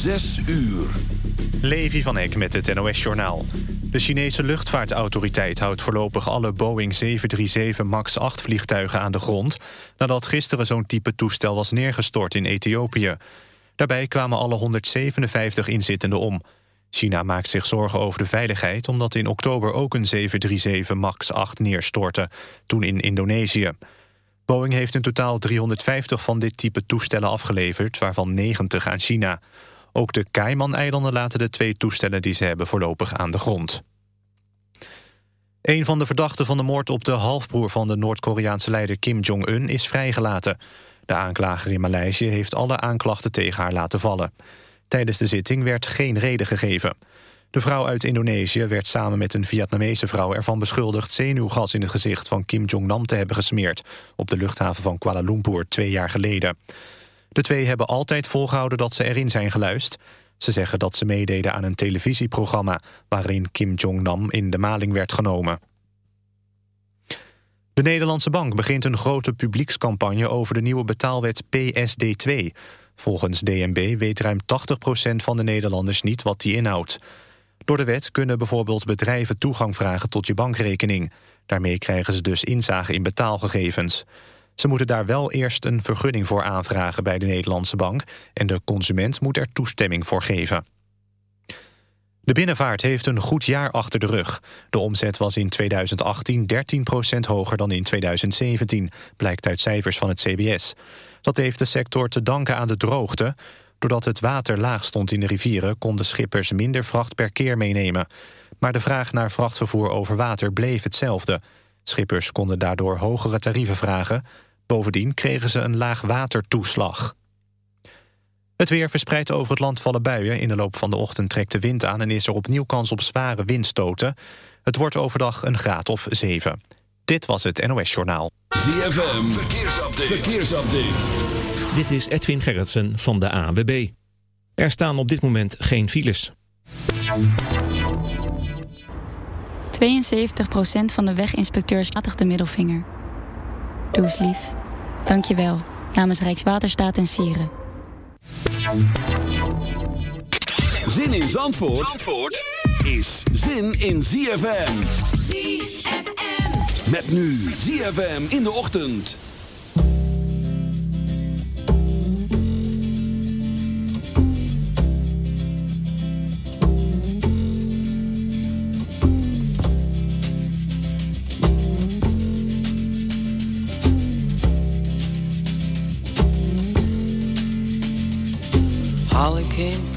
Zes uur. Levi van Eck met het NOS-journaal. De Chinese luchtvaartautoriteit houdt voorlopig alle Boeing 737 MAX 8 vliegtuigen aan de grond... nadat gisteren zo'n type toestel was neergestort in Ethiopië. Daarbij kwamen alle 157 inzittenden om. China maakt zich zorgen over de veiligheid... omdat in oktober ook een 737 MAX 8 neerstortte, toen in Indonesië. Boeing heeft in totaal 350 van dit type toestellen afgeleverd... waarvan 90 aan China. Ook de Cayman-eilanden laten de twee toestellen die ze hebben voorlopig aan de grond. Een van de verdachten van de moord op de halfbroer van de Noord-Koreaanse leider Kim Jong-un is vrijgelaten. De aanklager in Maleisië heeft alle aanklachten tegen haar laten vallen. Tijdens de zitting werd geen reden gegeven. De vrouw uit Indonesië werd samen met een Vietnamese vrouw ervan beschuldigd zenuwgas in het gezicht van Kim Jong-nam te hebben gesmeerd op de luchthaven van Kuala Lumpur twee jaar geleden. De twee hebben altijd volgehouden dat ze erin zijn geluist. Ze zeggen dat ze meededen aan een televisieprogramma... waarin Kim Jong-nam in de maling werd genomen. De Nederlandse Bank begint een grote publiekscampagne... over de nieuwe betaalwet PSD2. Volgens DNB weet ruim 80% van de Nederlanders niet wat die inhoudt. Door de wet kunnen bijvoorbeeld bedrijven toegang vragen tot je bankrekening. Daarmee krijgen ze dus inzage in betaalgegevens. Ze moeten daar wel eerst een vergunning voor aanvragen bij de Nederlandse bank... en de consument moet er toestemming voor geven. De binnenvaart heeft een goed jaar achter de rug. De omzet was in 2018 13% hoger dan in 2017... blijkt uit cijfers van het CBS. Dat heeft de sector te danken aan de droogte. Doordat het water laag stond in de rivieren... konden schippers minder vracht per keer meenemen. Maar de vraag naar vrachtvervoer over water bleef hetzelfde. Schippers konden daardoor hogere tarieven vragen... Bovendien kregen ze een laag watertoeslag. Het weer verspreidt over het land vallen buien. In de loop van de ochtend trekt de wind aan... en is er opnieuw kans op zware windstoten. Het wordt overdag een graad of 7. Dit was het NOS Journaal. ZFM, verkeersupdate. verkeersupdate. Dit is Edwin Gerritsen van de ANWB. Er staan op dit moment geen files. 72% van de weginspecteurs matigt de middelvinger. Doe eens lief. Dank je wel. Namens Rijkswaterstaat en Sieren. Zin in Zandvoort, Zandvoort is zin in ZFM. ZFM. Met nu ZFM in de ochtend.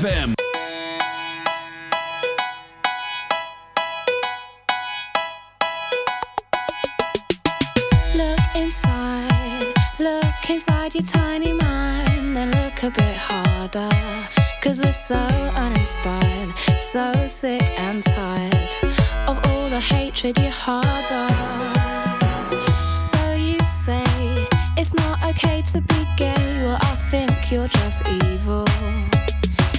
ZFM. Look inside, look inside your tiny mind, then look a bit harder. Cause we're so uninspired, so sick and tired of all the hatred you harbor. So you say it's not okay to be gay, well, I think you're just evil.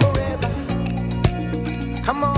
Forever. Come on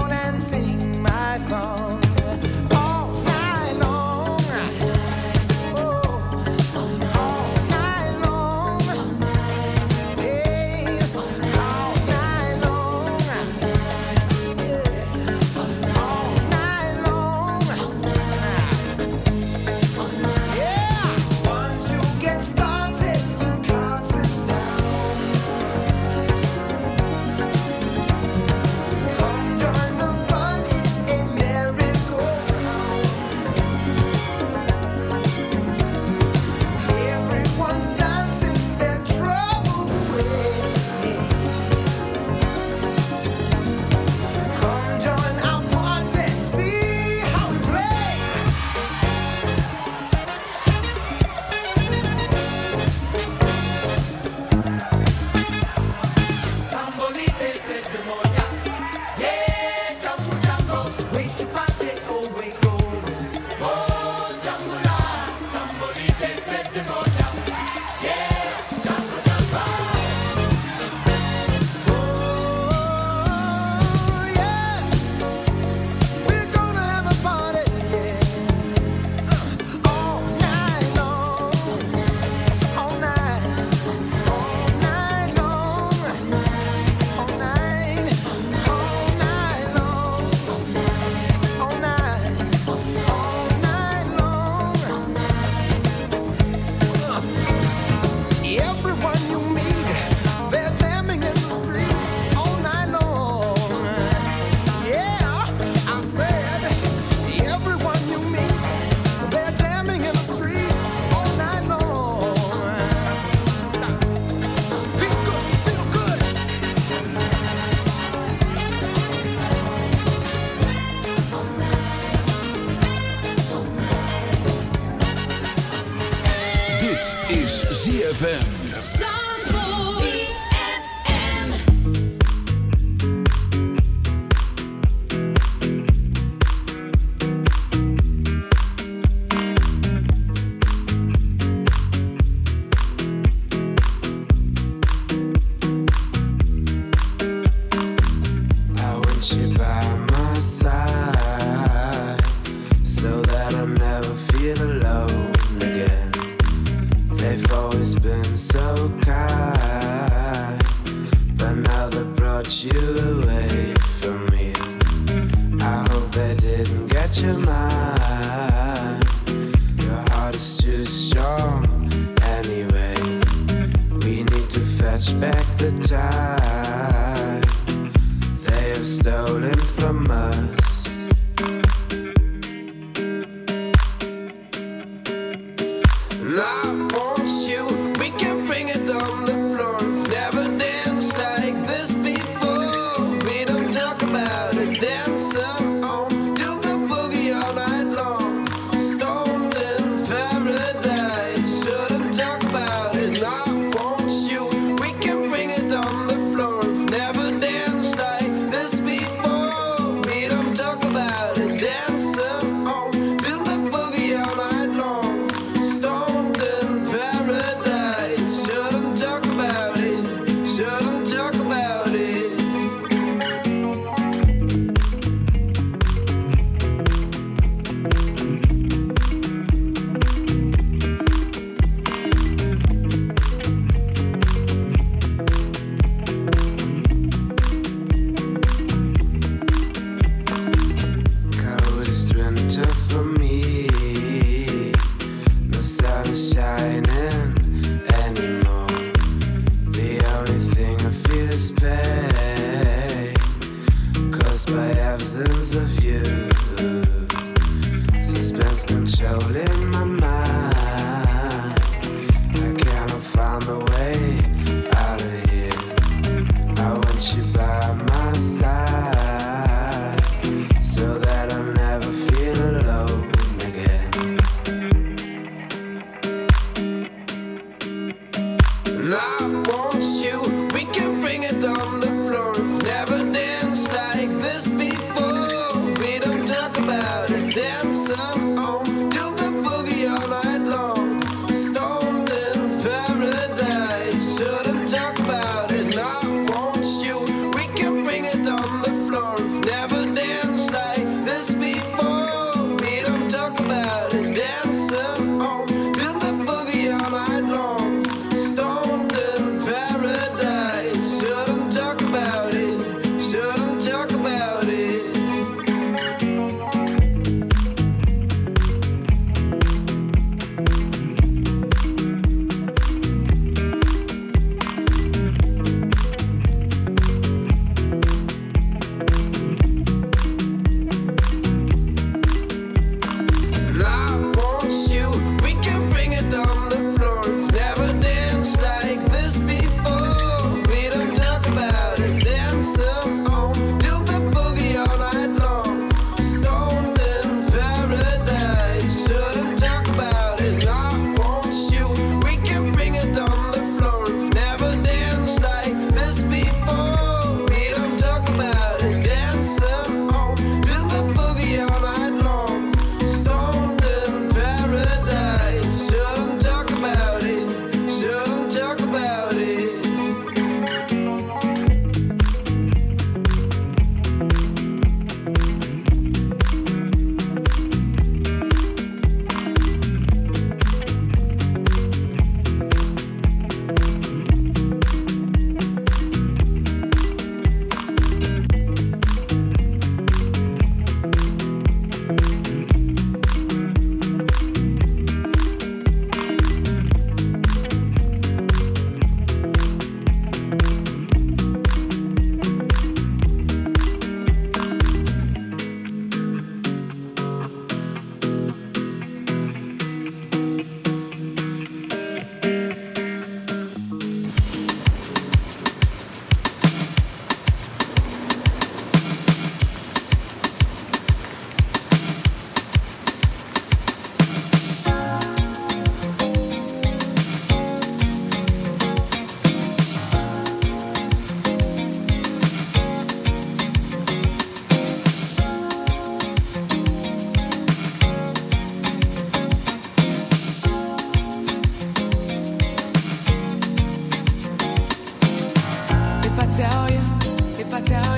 down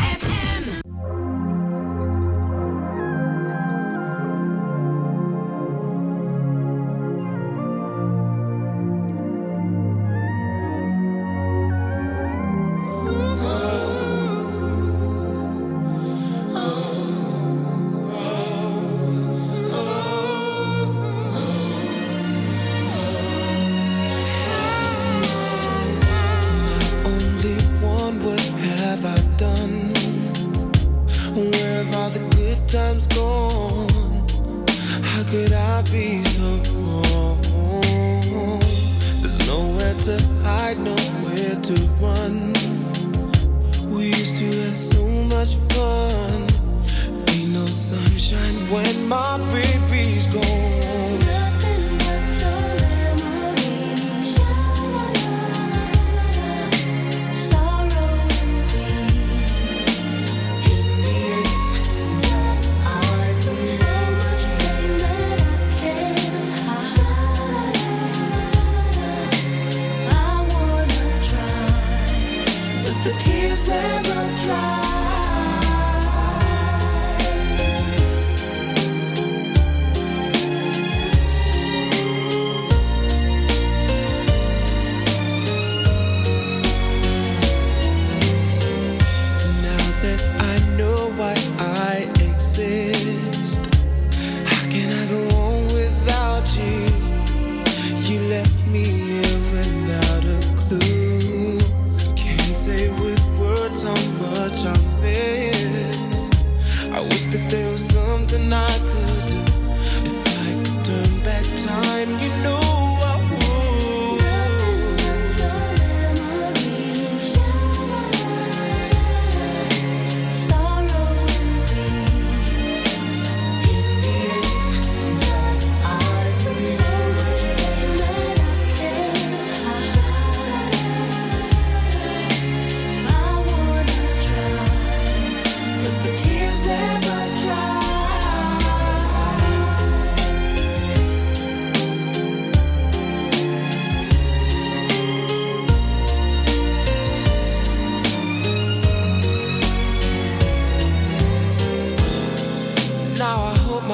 my baby's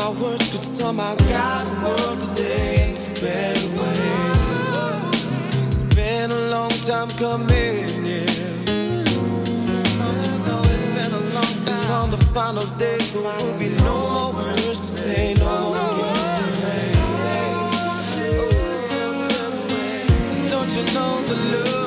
my words could somehow guide the world today to better ways. It's been a long time coming, yeah. Don't you know it's been a long time. And on the final day, there will be no more words to say, no more words to say. Don't you know the love?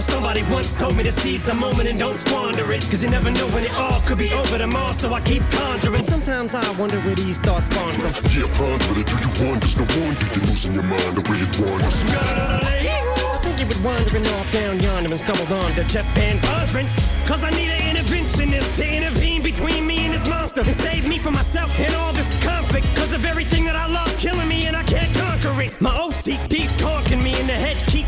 know somebody once told me to seize the moment and don't squander it. Cause you never know when it all could be over tomorrow, so I keep conjuring. Sometimes I wonder where these thoughts spawn from. Yeah, ponder it. Do you want There's no wonder you're losing your mind the way it wanders. I think you would wandering off down yonder and stumbled on to Jeff VanVonderen. Cause I need an interventionist to intervene between me and this monster and save me from myself and all this conflict. Cause of everything that I love killing me and I can't conquer it. My OCD's conking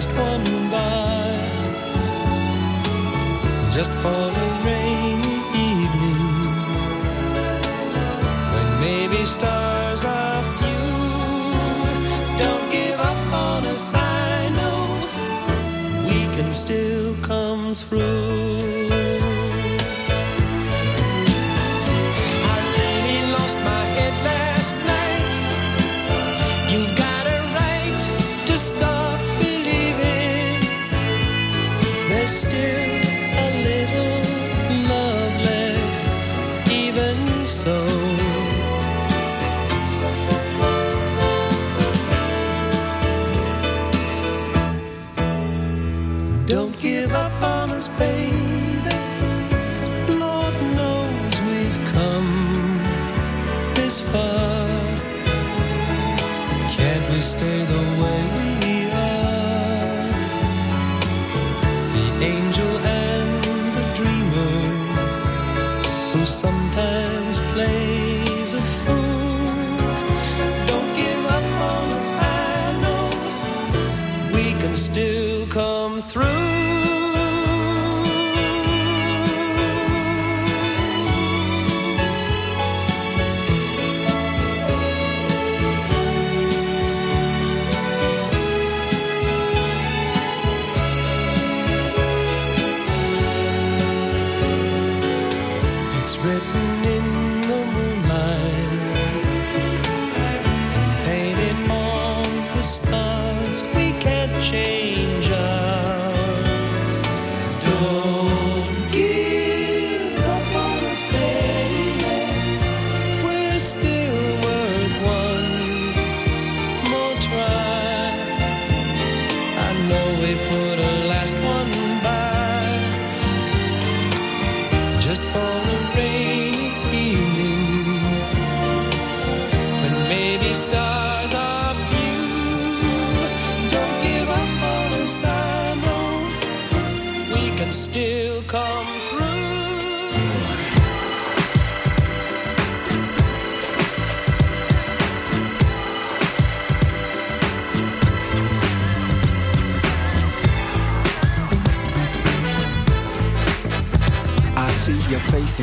last one by. Just for a rainy evening when maybe stars are few. Don't give up on us, I know we can still come through. Can't we stay the way we are? The angel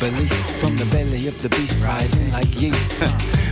from the belly of the beast rising like yeast.